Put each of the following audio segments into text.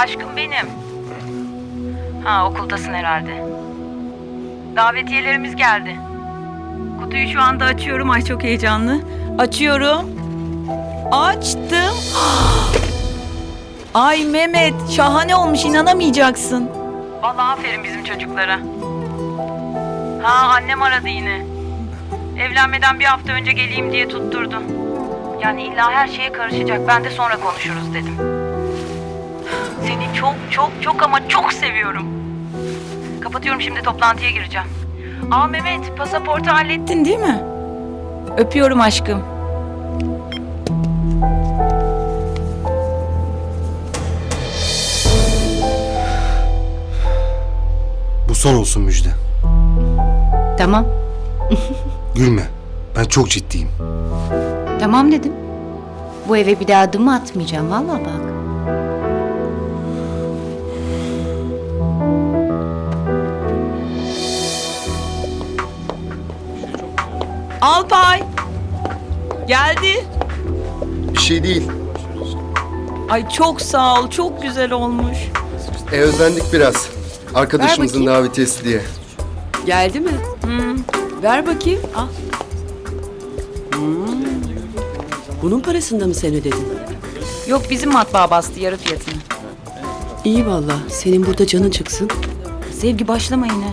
Aşkım benim. Ha okuldasın herhalde. Davetiyelerimiz geldi. Kutuyu şu anda açıyorum. Ay çok heyecanlı. Açıyorum. Açtım. Ay Mehmet şahane olmuş inanamayacaksın. Vallahi aferin bizim çocuklara. Ha annem aradı yine. Evlenmeden bir hafta önce geleyim diye tutturdu. Yani illa her şeye karışacak. Ben de sonra konuşuruz dedim. Seni çok çok çok ama çok seviyorum. Kapatıyorum şimdi toplantıya gireceğim. Aa Mehmet pasaportu hallettin değil mi? Öpüyorum aşkım. Bu son olsun Müjde. Tamam. Gülme. Ben çok ciddiyim. Tamam dedim. Bu eve bir daha adım atmayacağım valla bak. Alpay. Geldi. Bir şey değil. Ay çok sağ ol. Çok güzel olmuş. E özlendik biraz. Arkadaşımızın bakayım. davetiyesi diye. Geldi mi? Ver bakayım. Al. Hmm. Bunun parasında mı sen ödedin? Yok bizim matbaa bastı yarı fiyatını. İyi valla. Senin burada canın çıksın. Sevgi başlama yine.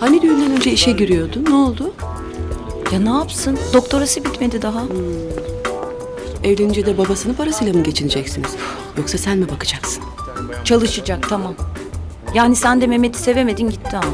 Hani düğünden önce işe giriyordun? Ne oldu? Ya ne yapsın? Doktorası bitmedi daha. Evlenince de babasının parasıyla mı geçineceksiniz? Yoksa sen mi bakacaksın? Çalışacak tamam. Yani sen de Mehmet'i sevemedin gitti ama.